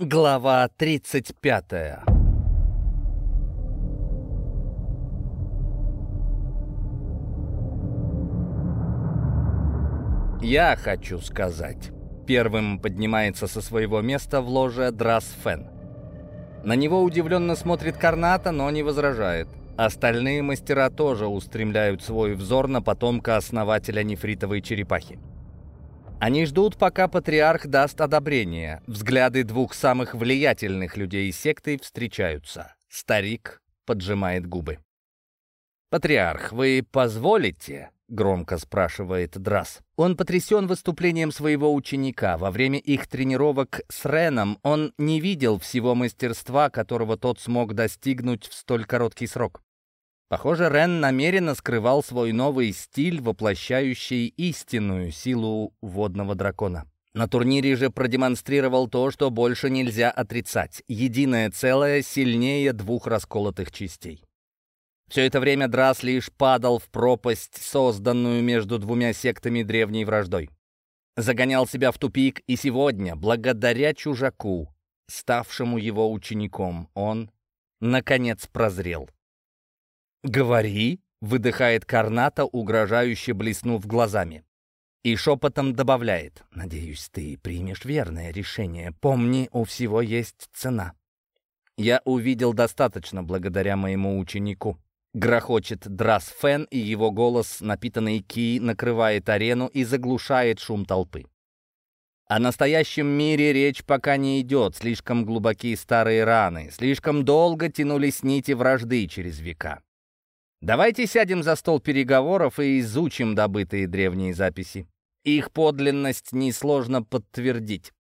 Глава 35 «Я хочу сказать». Первым поднимается со своего места в ложе Драс Фен. На него удивленно смотрит Карната, но не возражает. Остальные мастера тоже устремляют свой взор на потомка основателя нефритовой черепахи. Они ждут, пока патриарх даст одобрение. Взгляды двух самых влиятельных людей секты встречаются. Старик поджимает губы. «Патриарх, вы позволите?» — громко спрашивает Драс. Он потрясен выступлением своего ученика. Во время их тренировок с Реном он не видел всего мастерства, которого тот смог достигнуть в столь короткий срок. Похоже, Рен намеренно скрывал свой новый стиль, воплощающий истинную силу водного дракона. На турнире же продемонстрировал то, что больше нельзя отрицать. Единое целое сильнее двух расколотых частей. Все это время Драс лишь падал в пропасть, созданную между двумя сектами древней враждой. Загонял себя в тупик, и сегодня, благодаря чужаку, ставшему его учеником, он, наконец, прозрел. «Говори!» — выдыхает Карната, угрожающе блеснув глазами. И шепотом добавляет. «Надеюсь, ты примешь верное решение. Помни, у всего есть цена». «Я увидел достаточно благодаря моему ученику». Грохочет Драс Фен, и его голос, напитанный ки, накрывает арену и заглушает шум толпы. О настоящем мире речь пока не идет, слишком глубокие старые раны, слишком долго тянулись нити вражды через века. Давайте сядем за стол переговоров и изучим добытые древние записи. Их подлинность несложно подтвердить.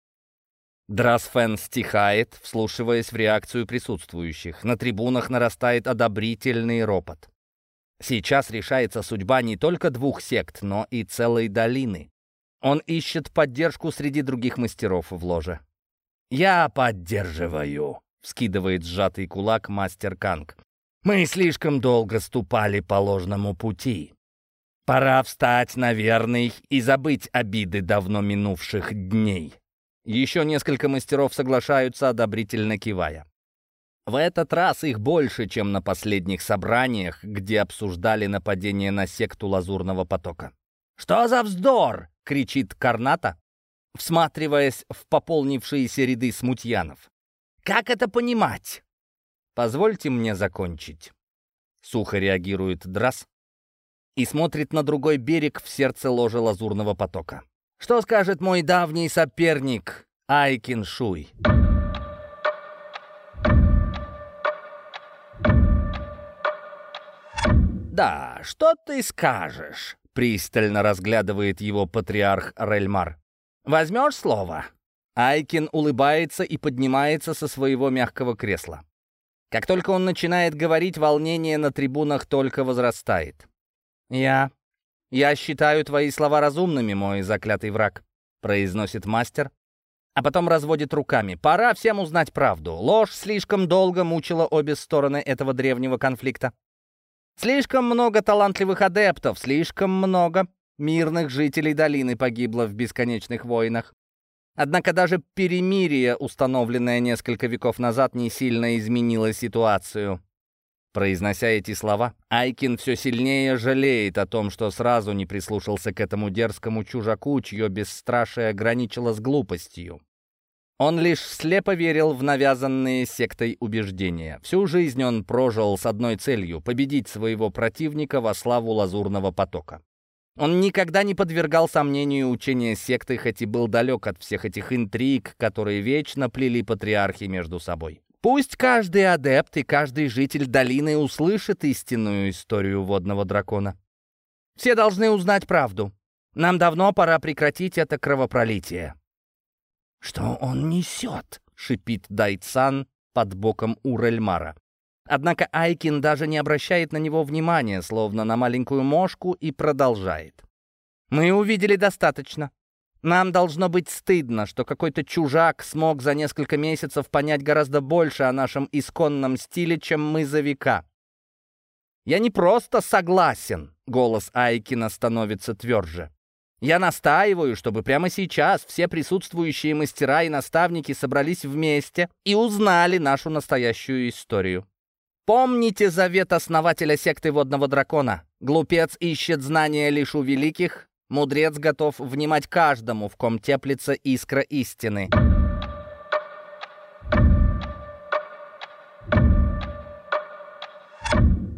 Драсфен стихает, вслушиваясь в реакцию присутствующих. На трибунах нарастает одобрительный ропот. Сейчас решается судьба не только двух сект, но и целой долины. Он ищет поддержку среди других мастеров в ложе. «Я поддерживаю», — вскидывает сжатый кулак мастер Канг. Мы слишком долго ступали по ложному пути. Пора встать на верный и забыть обиды давно минувших дней. Еще несколько мастеров соглашаются, одобрительно кивая. В этот раз их больше, чем на последних собраниях, где обсуждали нападение на секту Лазурного потока. «Что за вздор?» — кричит Карната, всматриваясь в пополнившиеся ряды смутьянов. «Как это понимать?» «Позвольте мне закончить». Сухо реагирует Драс и смотрит на другой берег в сердце ложа лазурного потока. «Что скажет мой давний соперник Айкин Шуй?» «Да, что ты скажешь?» — пристально разглядывает его патриарх Рельмар. «Возьмешь слово?» Айкин улыбается и поднимается со своего мягкого кресла. Как только он начинает говорить, волнение на трибунах только возрастает. «Я... я считаю твои слова разумными, мой заклятый враг», — произносит мастер, а потом разводит руками. «Пора всем узнать правду. Ложь слишком долго мучила обе стороны этого древнего конфликта. Слишком много талантливых адептов, слишком много мирных жителей долины погибло в бесконечных войнах. Однако даже перемирие, установленное несколько веков назад, не сильно изменило ситуацию. Произнося эти слова, Айкин все сильнее жалеет о том, что сразу не прислушался к этому дерзкому чужаку, чье бесстрашие граничило с глупостью. Он лишь слепо верил в навязанные сектой убеждения. Всю жизнь он прожил с одной целью — победить своего противника во славу лазурного потока. Он никогда не подвергал сомнению учения секты, хоть и был далек от всех этих интриг, которые вечно плели патриархи между собой. Пусть каждый адепт и каждый житель долины услышит истинную историю водного дракона. Все должны узнать правду. Нам давно пора прекратить это кровопролитие. «Что он несет?» — шипит Дайцан под боком Урельмара. Однако Айкин даже не обращает на него внимания, словно на маленькую мошку, и продолжает. «Мы увидели достаточно. Нам должно быть стыдно, что какой-то чужак смог за несколько месяцев понять гораздо больше о нашем исконном стиле, чем мы за века. Я не просто согласен, голос Айкина становится тверже. Я настаиваю, чтобы прямо сейчас все присутствующие мастера и наставники собрались вместе и узнали нашу настоящую историю. Помните завет основателя секты Водного Дракона? Глупец ищет знания лишь у великих, мудрец готов внимать каждому, в ком теплится искра истины.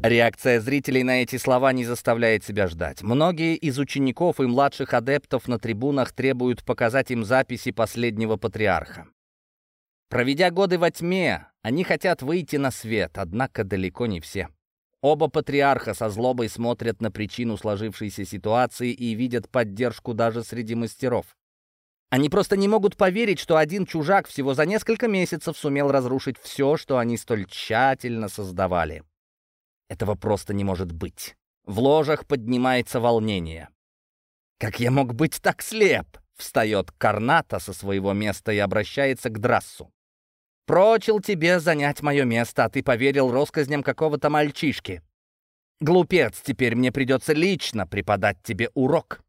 Реакция зрителей на эти слова не заставляет себя ждать. Многие из учеников и младших адептов на трибунах требуют показать им записи последнего патриарха. Проведя годы во тьме, они хотят выйти на свет, однако далеко не все. Оба патриарха со злобой смотрят на причину сложившейся ситуации и видят поддержку даже среди мастеров. Они просто не могут поверить, что один чужак всего за несколько месяцев сумел разрушить все, что они столь тщательно создавали. Этого просто не может быть. В ложах поднимается волнение. «Как я мог быть так слеп?» Встает Карната со своего места и обращается к Драссу. «Прочил тебе занять мое место, а ты поверил россказням какого-то мальчишки. Глупец, теперь мне придется лично преподать тебе урок».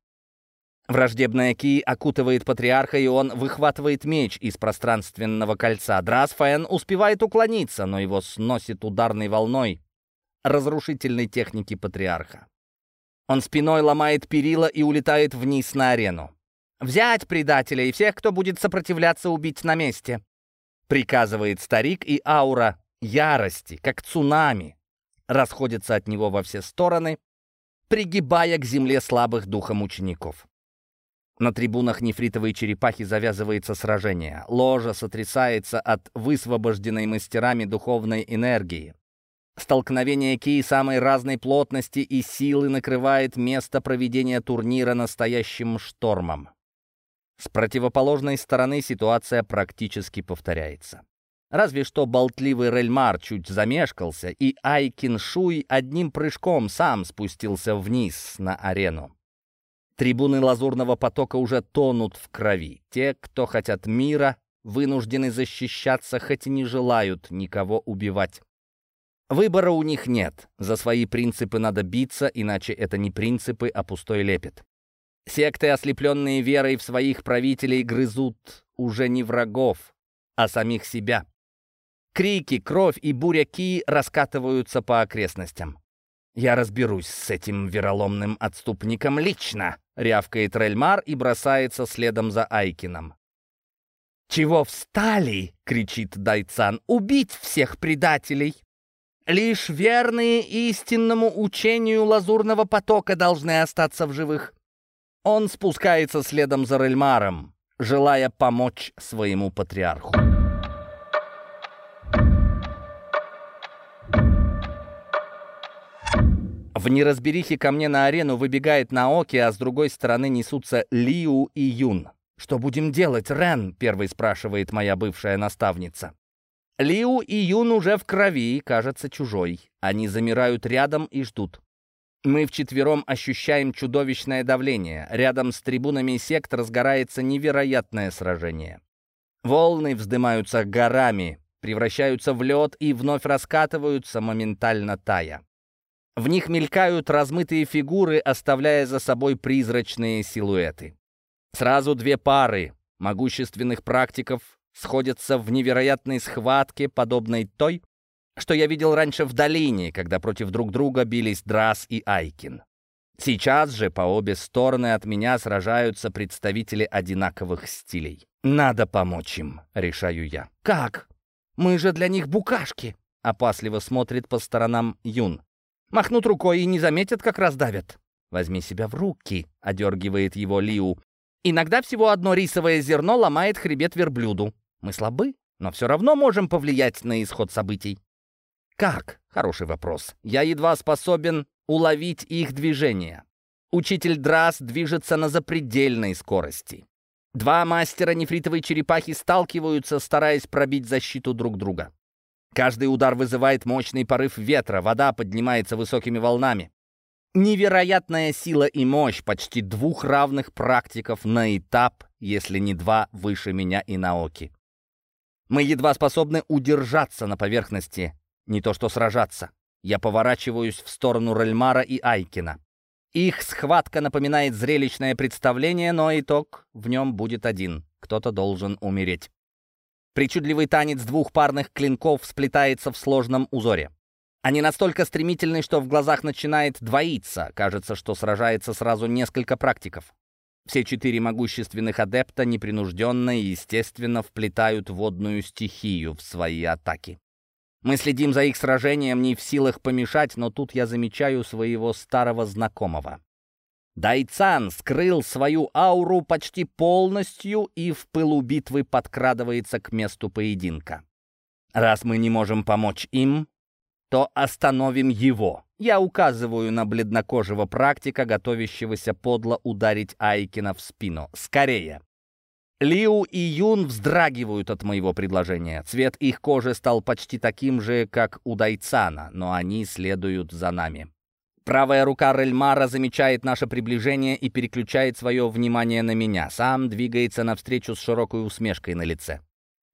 Враждебная Ки окутывает патриарха, и он выхватывает меч из пространственного кольца. Драсфаэн успевает уклониться, но его сносит ударной волной, разрушительной техники патриарха. Он спиной ломает перила и улетает вниз на арену. «Взять предателя и всех, кто будет сопротивляться, убить на месте!» Приказывает старик, и аура ярости, как цунами, расходится от него во все стороны, пригибая к земле слабых духом учеников. На трибунах нефритовой черепахи завязывается сражение. Ложа сотрясается от высвобожденной мастерами духовной энергии. Столкновение ки самой разной плотности и силы накрывает место проведения турнира настоящим штормом. С противоположной стороны ситуация практически повторяется. Разве что болтливый Рельмар чуть замешкался, и Айкин Шуй одним прыжком сам спустился вниз на арену. Трибуны лазурного потока уже тонут в крови. Те, кто хотят мира, вынуждены защищаться, хоть и не желают никого убивать. Выбора у них нет. За свои принципы надо биться, иначе это не принципы, а пустой лепет. Секты, ослепленные верой в своих правителей, грызут уже не врагов, а самих себя. Крики, кровь и буря ки раскатываются по окрестностям. «Я разберусь с этим вероломным отступником лично», — рявкает Рельмар и бросается следом за Айкином. «Чего встали?» — кричит Дайцан. «Убить всех предателей!» Лишь верные истинному учению лазурного потока должны остаться в живых. Он спускается следом за Рельмаром, желая помочь своему патриарху. В неразберихе ко мне на арену выбегает Наоки, а с другой стороны несутся Лиу и Юн. «Что будем делать, Рен?» — первый спрашивает моя бывшая наставница. Лиу и Юн уже в крови, кажется чужой. Они замирают рядом и ждут. Мы вчетвером ощущаем чудовищное давление. Рядом с трибунами сект разгорается невероятное сражение. Волны вздымаются горами, превращаются в лед и вновь раскатываются, моментально тая. В них мелькают размытые фигуры, оставляя за собой призрачные силуэты. Сразу две пары могущественных практиков сходятся в невероятной схватке, подобной той, что я видел раньше в долине, когда против друг друга бились Драс и Айкин. Сейчас же по обе стороны от меня сражаются представители одинаковых стилей. Надо помочь им, решаю я. Как? Мы же для них букашки. Опасливо смотрит по сторонам Юн. Махнут рукой и не заметят, как раздавят. Возьми себя в руки, одергивает его Лиу. Иногда всего одно рисовое зерно ломает хребет верблюду. Мы слабы, но все равно можем повлиять на исход событий. Как? Хороший вопрос. Я едва способен уловить их движение. Учитель Драс движется на запредельной скорости. Два мастера нефритовой черепахи сталкиваются, стараясь пробить защиту друг друга. Каждый удар вызывает мощный порыв ветра, вода поднимается высокими волнами. Невероятная сила и мощь почти двух равных практиков на этап, если не два выше меня и Наоки. Мы едва способны удержаться на поверхности, не то что сражаться. Я поворачиваюсь в сторону Рельмара и Айкина. Их схватка напоминает зрелищное представление, но итог в нем будет один. Кто-то должен умереть. Причудливый танец двух парных клинков сплетается в сложном узоре. Они настолько стремительны, что в глазах начинает двоиться. Кажется, что сражается сразу несколько практиков. Все четыре могущественных адепта непринужденно и естественно вплетают водную стихию в свои атаки. Мы следим за их сражением, не в силах помешать, но тут я замечаю своего старого знакомого. Дайцан скрыл свою ауру почти полностью и в пылу битвы подкрадывается к месту поединка. Раз мы не можем помочь им, то остановим его. Я указываю на бледнокожего практика, готовящегося подло ударить Айкина в спину. Скорее! Лиу и Юн вздрагивают от моего предложения. Цвет их кожи стал почти таким же, как у Дайцана, но они следуют за нами. Правая рука Рельмара замечает наше приближение и переключает свое внимание на меня. Сам двигается навстречу с широкой усмешкой на лице.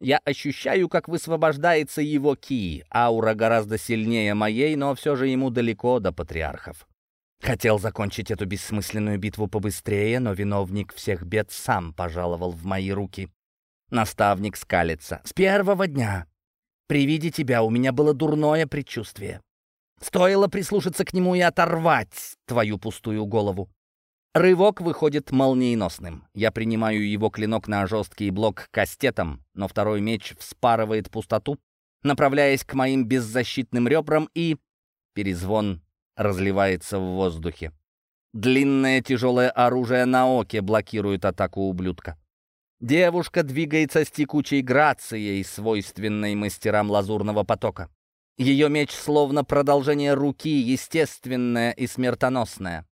Я ощущаю, как высвобождается его ки. Аура гораздо сильнее моей, но все же ему далеко до патриархов. Хотел закончить эту бессмысленную битву побыстрее, но виновник всех бед сам пожаловал в мои руки. Наставник скалится. «С первого дня. При виде тебя у меня было дурное предчувствие. Стоило прислушаться к нему и оторвать твою пустую голову. Рывок выходит молниеносным. Я принимаю его клинок на жесткий блок кастетом, но второй меч вспарывает пустоту, направляясь к моим беззащитным ребрам, и... Перезвон разливается в воздухе. Длинное тяжелое оружие на оке блокирует атаку ублюдка. Девушка двигается с текучей грацией, свойственной мастерам лазурного потока. Ее меч словно продолжение руки, естественное и смертоносное.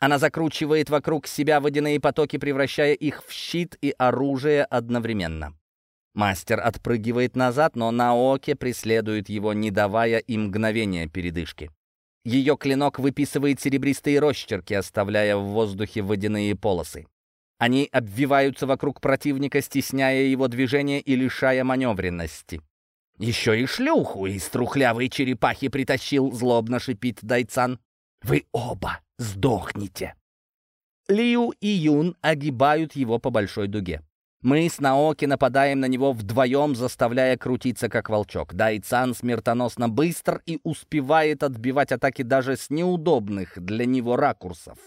Она закручивает вокруг себя водяные потоки, превращая их в щит и оружие одновременно. Мастер отпрыгивает назад, но Наоки преследует его, не давая им мгновения передышки. Ее клинок выписывает серебристые росчерки, оставляя в воздухе водяные полосы. Они обвиваются вокруг противника, стесняя его движение и лишая маневренности. «Еще и шлюху из трухлявой черепахи притащил», — злобно шипит Дайцан. «Вы оба сдохните!» Лиу и Юн огибают его по большой дуге. Мы с Наоки нападаем на него вдвоем, заставляя крутиться как волчок. Дайцан смертоносно быстр и успевает отбивать атаки даже с неудобных для него ракурсов.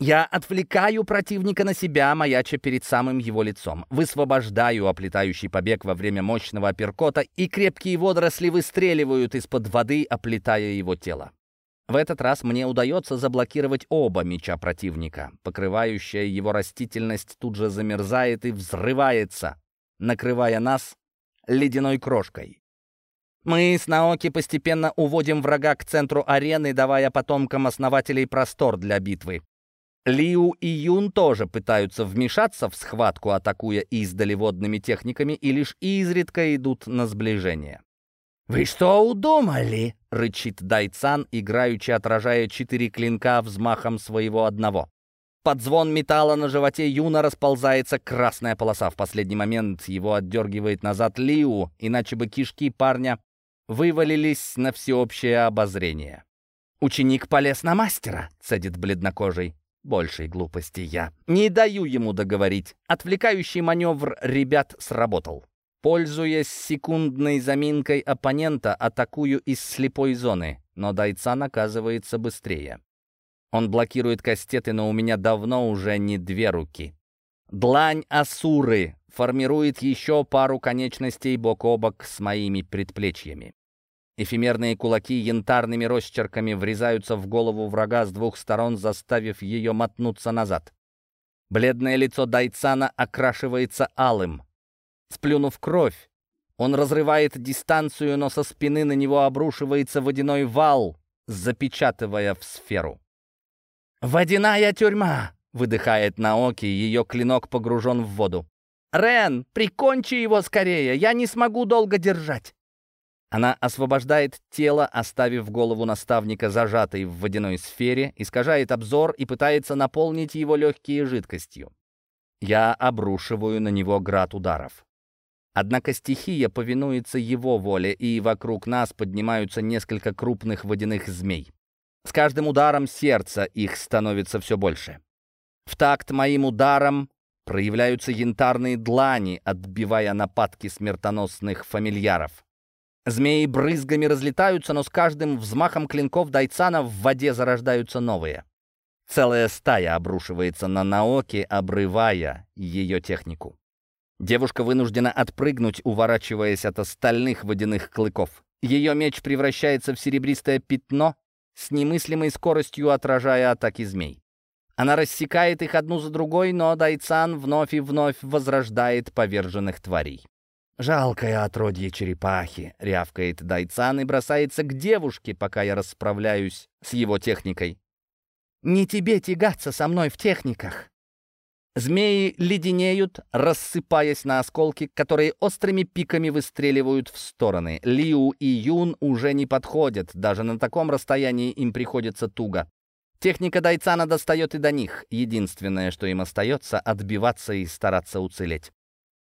Я отвлекаю противника на себя, маяча перед самым его лицом. Высвобождаю оплетающий побег во время мощного апперкота, и крепкие водоросли выстреливают из-под воды, оплетая его тело. В этот раз мне удается заблокировать оба меча противника. Покрывающая его растительность тут же замерзает и взрывается, накрывая нас ледяной крошкой. Мы с Наоки постепенно уводим врага к центру арены, давая потомкам основателей простор для битвы. Лиу и Юн тоже пытаются вмешаться в схватку, атакуя издали водными техниками, и лишь изредка идут на сближение. «Вы что удумали?» — рычит Дайцан, играючи отражая четыре клинка взмахом своего одного. Под звон металла на животе Юна расползается красная полоса. В последний момент его отдергивает назад Лиу, иначе бы кишки парня вывалились на всеобщее обозрение. «Ученик полез на мастера», — цедит бледнокожий. Большей глупости я. Не даю ему договорить. Отвлекающий маневр ребят сработал. Пользуясь секундной заминкой оппонента, атакую из слепой зоны, но Дайцан оказывается быстрее. Он блокирует кастеты, но у меня давно уже не две руки. Длань Асуры формирует еще пару конечностей бок о бок с моими предплечьями. Эфемерные кулаки янтарными росчерками врезаются в голову врага с двух сторон, заставив ее мотнуться назад. Бледное лицо Дайцана окрашивается алым. Сплюнув кровь, он разрывает дистанцию, но со спины на него обрушивается водяной вал, запечатывая в сферу. «Водяная тюрьма!» — выдыхает Наоки, ее клинок погружен в воду. «Рен, прикончи его скорее, я не смогу долго держать!» Она освобождает тело, оставив голову наставника зажатой в водяной сфере, искажает обзор и пытается наполнить его легкие жидкостью. Я обрушиваю на него град ударов. Однако стихия повинуется его воле, и вокруг нас поднимаются несколько крупных водяных змей. С каждым ударом сердца их становится все больше. В такт моим ударам проявляются янтарные длани, отбивая нападки смертоносных фамильяров. Змеи брызгами разлетаются, но с каждым взмахом клинков Дайцана в воде зарождаются новые. Целая стая обрушивается на Наоки, обрывая ее технику. Девушка вынуждена отпрыгнуть, уворачиваясь от остальных водяных клыков. Ее меч превращается в серебристое пятно, с немыслимой скоростью отражая атаки змей. Она рассекает их одну за другой, но Дайцан вновь и вновь возрождает поверженных тварей. «Жалкое отродье черепахи», — рявкает Дайцан и бросается к девушке, пока я расправляюсь с его техникой. «Не тебе тягаться со мной в техниках!» Змеи леденеют, рассыпаясь на осколки, которые острыми пиками выстреливают в стороны. Лиу и Юн уже не подходят, даже на таком расстоянии им приходится туго. Техника Дайцана достает и до них. Единственное, что им остается, отбиваться и стараться уцелеть.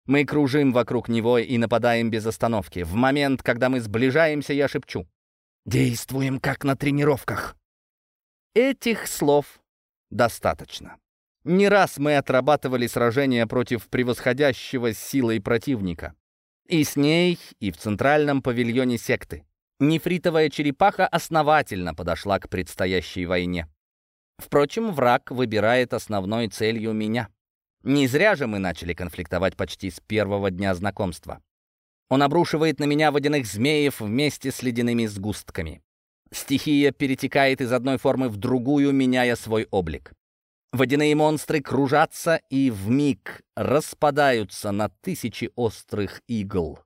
Мы кружим вокруг него и нападаем без остановки. В момент, когда мы сближаемся, я шепчу. «Действуем, как на тренировках». Этих слов достаточно. Не раз мы отрабатывали сражения против превосходящего силой противника. И с ней, и в центральном павильоне секты. Нефритовая черепаха основательно подошла к предстоящей войне. Впрочем, враг выбирает основной целью меня. Не зря же мы начали конфликтовать почти с первого дня знакомства. Он обрушивает на меня водяных змеев вместе с ледяными сгустками. Стихия перетекает из одной формы в другую, меняя свой облик. Водяные монстры кружатся и в миг распадаются на тысячи острых игл.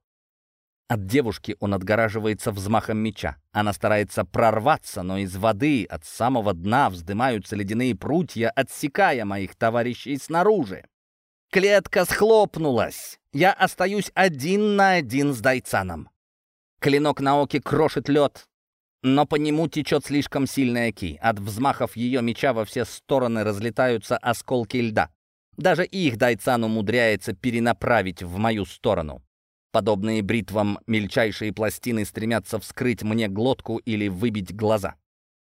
От девушки он отгораживается взмахом меча. Она старается прорваться, но из воды от самого дна вздымаются ледяные прутья, отсекая моих товарищей снаружи. Клетка схлопнулась. Я остаюсь один на один с Дайцаном. Клинок Наоки крошит лед, но по нему течет слишком сильная ки. От взмахов ее меча во все стороны разлетаются осколки льда. Даже их Дайцан умудряется перенаправить в мою сторону. Подобные бритвам мельчайшие пластины стремятся вскрыть мне глотку или выбить глаза.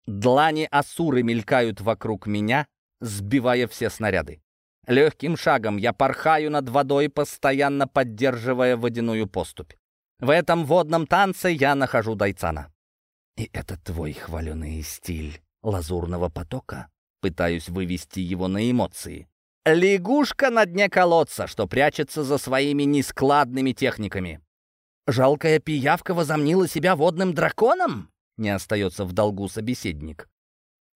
Длани Асуры мелькают вокруг меня, сбивая все снаряды. Легким шагом я порхаю над водой, постоянно поддерживая водяную поступь. В этом водном танце я нахожу Дайцана. «И это твой хваленый стиль лазурного потока?» Пытаюсь вывести его на эмоции. Лягушка на дне колодца, что прячется за своими нескладными техниками. Жалкая пиявка возомнила себя водным драконом? Не остается в долгу собеседник.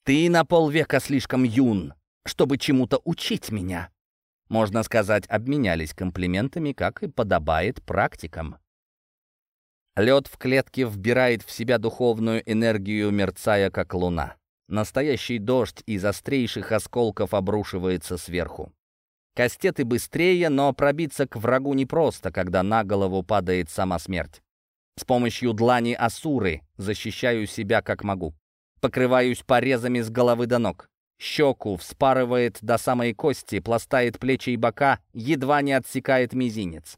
Ты на полвека слишком юн, чтобы чему-то учить меня. Можно сказать, обменялись комплиментами, как и подобает практикам. Лед в клетке вбирает в себя духовную энергию, мерцая как луна. Настоящий дождь из острейших осколков обрушивается сверху. Кастеты быстрее, но пробиться к врагу непросто, когда на голову падает сама смерть. С помощью длани Асуры защищаю себя как могу. Покрываюсь порезами с головы до ног. Щеку вспарывает до самой кости, пластает плечи и бока, едва не отсекает мизинец.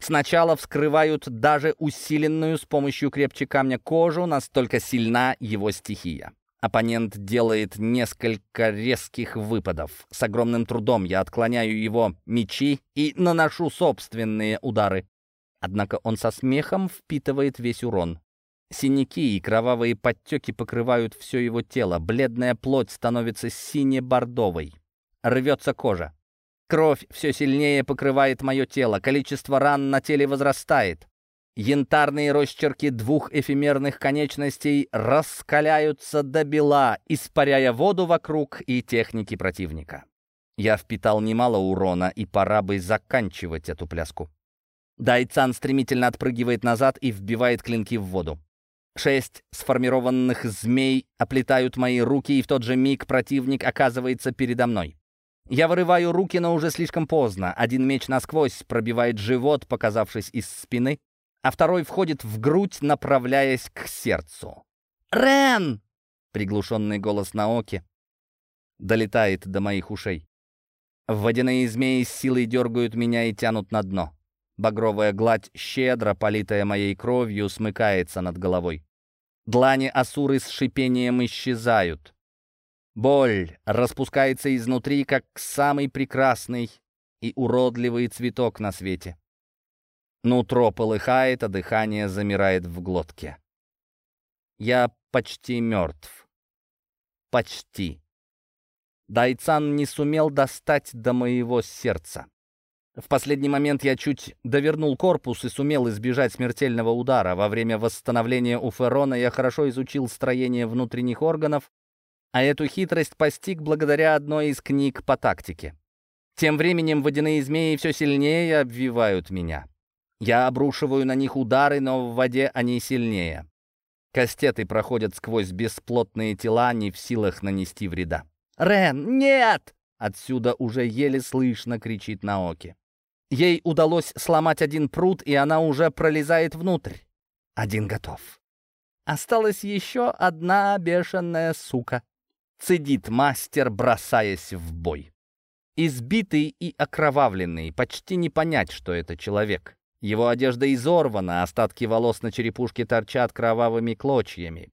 Сначала вскрывают даже усиленную с помощью крепче камня кожу, настолько сильна его стихия. Оппонент делает несколько резких выпадов. С огромным трудом я отклоняю его мечи и наношу собственные удары. Однако он со смехом впитывает весь урон. Синяки и кровавые подтеки покрывают все его тело. Бледная плоть становится сине-бордовой. Рвется кожа. Кровь все сильнее покрывает мое тело. Количество ран на теле возрастает. Янтарные росчерки двух эфемерных конечностей раскаляются до бела, испаряя воду вокруг и техники противника. Я впитал немало урона, и пора бы заканчивать эту пляску. Дайцан стремительно отпрыгивает назад и вбивает клинки в воду. Шесть сформированных змей оплетают мои руки, и в тот же миг противник оказывается передо мной. Я вырываю руки, но уже слишком поздно. Один меч насквозь пробивает живот, показавшись из спины, а второй входит в грудь, направляясь к сердцу. «Рен!» — приглушенный голос Наоки долетает до моих ушей. Водяные змеи с силой дергают меня и тянут на дно. Багровая гладь, щедро политая моей кровью, смыкается над головой. Длани Асуры с шипением исчезают. Боль распускается изнутри, как самый прекрасный и уродливый цветок на свете. Нутро полыхает, а дыхание замирает в глотке. Я почти мертв. Почти. Дайцан не сумел достать до моего сердца. В последний момент я чуть довернул корпус и сумел избежать смертельного удара. Во время восстановления у Ферона я хорошо изучил строение внутренних органов, а эту хитрость постиг благодаря одной из книг по тактике. Тем временем водяные змеи все сильнее обвивают меня. Я обрушиваю на них удары, но в воде они сильнее. Кастеты проходят сквозь бесплотные тела, не в силах нанести вреда. «Рен, нет!» Отсюда уже еле слышно кричит Наоки. Ей удалось сломать один пруд, и она уже пролезает внутрь. Один готов. Осталась еще одна бешеная сука. Цедит мастер, бросаясь в бой. Избитый и окровавленный, почти не понять, что это человек. Его одежда изорвана, остатки волос на черепушке торчат кровавыми клочьями.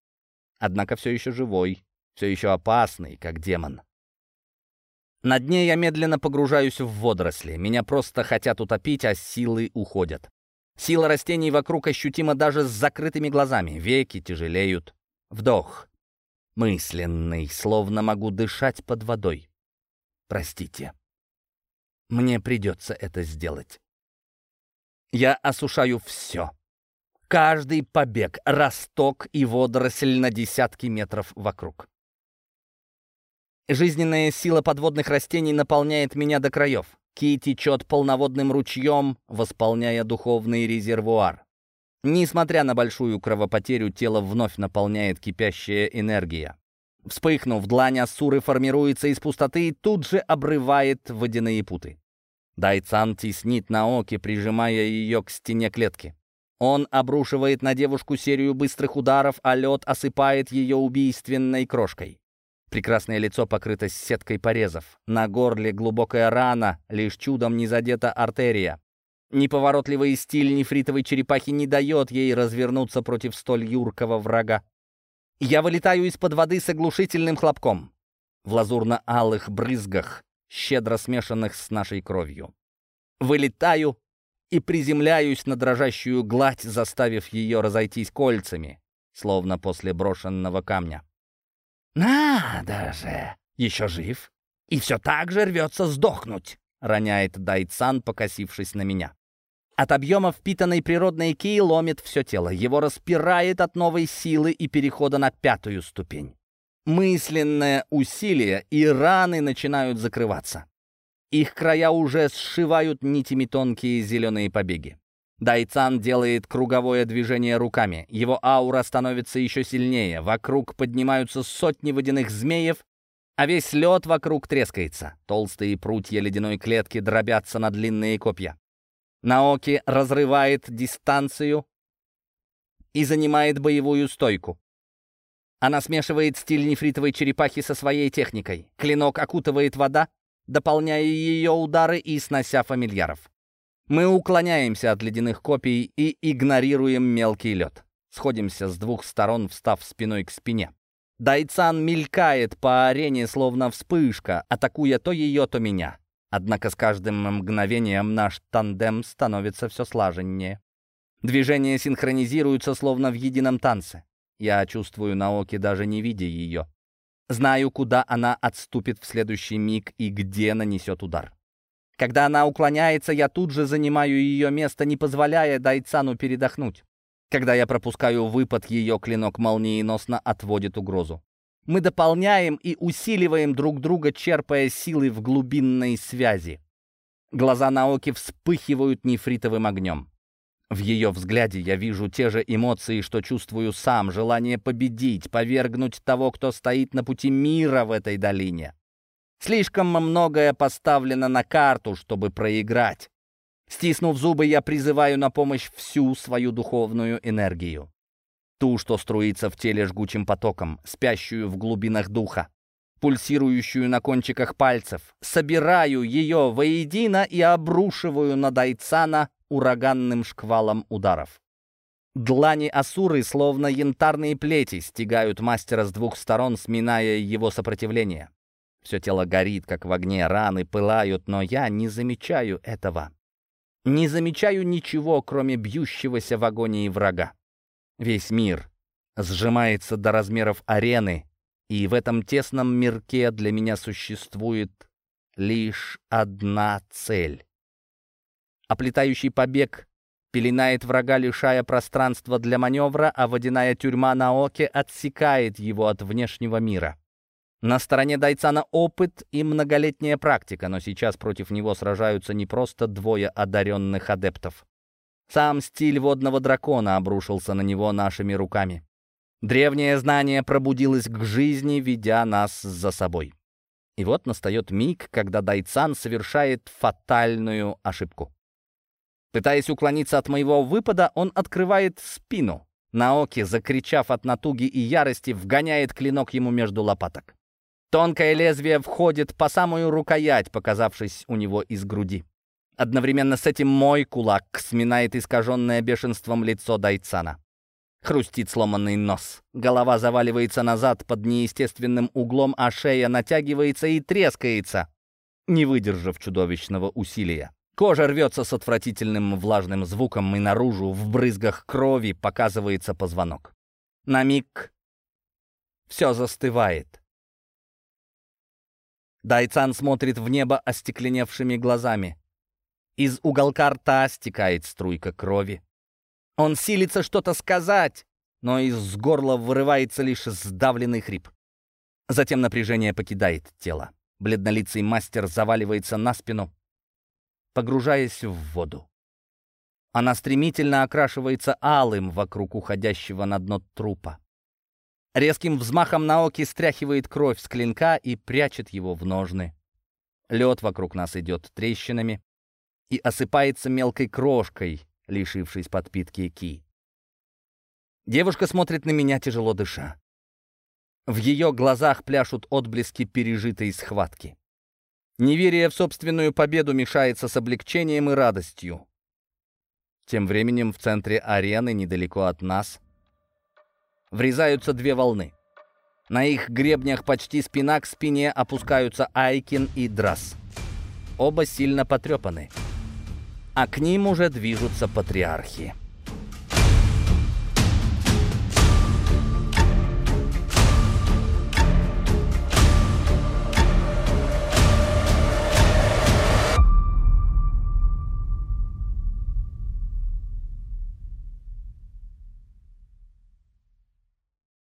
Однако все еще живой, все еще опасный, как демон. На дне я медленно погружаюсь в водоросли. Меня просто хотят утопить, а силы уходят. Сила растений вокруг ощутима даже с закрытыми глазами. Веки тяжелеют. Вдох. Мысленный, словно могу дышать под водой. Простите. Мне придется это сделать. Я осушаю все. Каждый побег, росток и водоросль на десятки метров вокруг. Жизненная сила подводных растений наполняет меня до краев. Ки течет полноводным ручьем, восполняя духовный резервуар. Несмотря на большую кровопотерю, тело вновь наполняет кипящая энергия. Вспыхнув, длань Ассуры формируется из пустоты и тут же обрывает водяные путы. Дайцан теснит Наоки, прижимая ее к стене клетки. Он обрушивает на девушку серию быстрых ударов, а лед осыпает ее убийственной крошкой. Прекрасное лицо покрыто сеткой порезов. На горле глубокая рана, лишь чудом не задета артерия. Неповоротливый стиль нефритовой черепахи не дает ей развернуться против столь юркого врага. Я вылетаю из-под воды с оглушительным хлопком. В лазурно-алых брызгах, щедро смешанных с нашей кровью. Вылетаю и приземляюсь на дрожащую гладь, заставив ее разойтись кольцами, словно после брошенного камня. «Надо же! Еще жив! И все так же рвется сдохнуть!» — роняет Дайцан, покосившись на меня. От объема впитанной природной ки ломит все тело. Его распирает от новой силы и перехода на пятую ступень. Мысленное усилие, и раны начинают закрываться. Их края уже сшивают нитями тонкие зеленые побеги. Дайцан делает круговое движение руками. Его аура становится еще сильнее. Вокруг поднимаются сотни водяных змеев, а весь лед вокруг трескается. Толстые прутья ледяной клетки дробятся на длинные копья. Наоки разрывает дистанцию и занимает боевую стойку. Она смешивает стиль нефритовой черепахи со своей техникой. Клинок окутывает вода, дополняя ее удары и снося фамильяров. Мы уклоняемся от ледяных копий и игнорируем мелкий лед. Сходимся с двух сторон, встав спиной к спине. Дайцан мелькает по арене, словно вспышка, атакуя то ее, то меня. Однако с каждым мгновением наш тандем становится все слаженнее. Движения синхронизируются, словно в едином танце. Я чувствую Наоки, даже не видя ее. Знаю, куда она отступит в следующий миг и где нанесет удар. Когда она уклоняется, я тут же занимаю ее место, не позволяя Дайцану передохнуть. Когда я пропускаю выпад, ее клинок молниеносно отводит угрозу. Мы дополняем и усиливаем друг друга, черпая силы в глубинной связи. Глаза Наоки вспыхивают нефритовым огнем. В ее взгляде я вижу те же эмоции, что чувствую сам, желание победить, повергнуть того, кто стоит на пути мира в этой долине. Слишком многое поставлено на карту, чтобы проиграть. Стиснув зубы, я призываю на помощь всю свою духовную энергию. Ту, что струится в теле жгучим потоком, спящую в глубинах духа, пульсирующую на кончиках пальцев. Собираю ее воедино и обрушиваю на Дайцана ураганным шквалом ударов. Длани Асуры, словно янтарные плети, стягают мастера с двух сторон, сминая его сопротивление. Все тело горит, как в огне, раны пылают, но я не замечаю этого. Не замечаю ничего, кроме бьющегося в агонии врага. Весь мир сжимается до размеров арены, и в этом тесном мирке для меня существует лишь одна цель. Оплетающий побег пеленает врага, лишая пространства для маневра, а водяная тюрьма на оке отсекает его от внешнего мира. На стороне Дайцана опыт и многолетняя практика, но сейчас против него сражаются не просто двое одаренных адептов. Сам стиль водного дракона обрушился на него нашими руками. Древнее знание пробудилось к жизни, ведя нас за собой. И вот настает миг, когда Дайцан совершает фатальную ошибку. Пытаясь уклониться от моего выпада, он открывает спину. Наоки, закричав от натуги и ярости, вгоняет клинок ему между лопаток. Тонкое лезвие входит по самую рукоять, показавшись у него из груди. Одновременно с этим мой кулак сминает искаженное бешенством лицо Дайцана. Хрустит сломанный нос. Голова заваливается назад под неестественным углом, а шея натягивается и трескается, не выдержав чудовищного усилия. Кожа рвется с отвратительным влажным звуком, и наружу, в брызгах крови, показывается позвонок. На миг все застывает. Дайцан смотрит в небо остекленевшими глазами. Из уголка рта стекает струйка крови. Он силится что-то сказать, но из горла вырывается лишь сдавленный хрип. Затем напряжение покидает тело. Бледнолицый мастер заваливается на спину, погружаясь в воду. Она стремительно окрашивается алым вокруг уходящего на дно трупа. Резким взмахом Наоки стряхивает кровь с клинка и прячет его в ножны. Лед вокруг нас идет трещинами и осыпается мелкой крошкой, лишившись подпитки Ки. Девушка смотрит на меня, тяжело дыша. В ее глазах пляшут отблески пережитой схватки. Неверие в собственную победу мешается с облегчением и радостью. Тем временем в центре арены, недалеко от нас, врезаются две волны. На их гребнях почти спина к спине опускаются Айкин и Драс. Оба сильно потрепаны. А к ним уже движутся патриархи.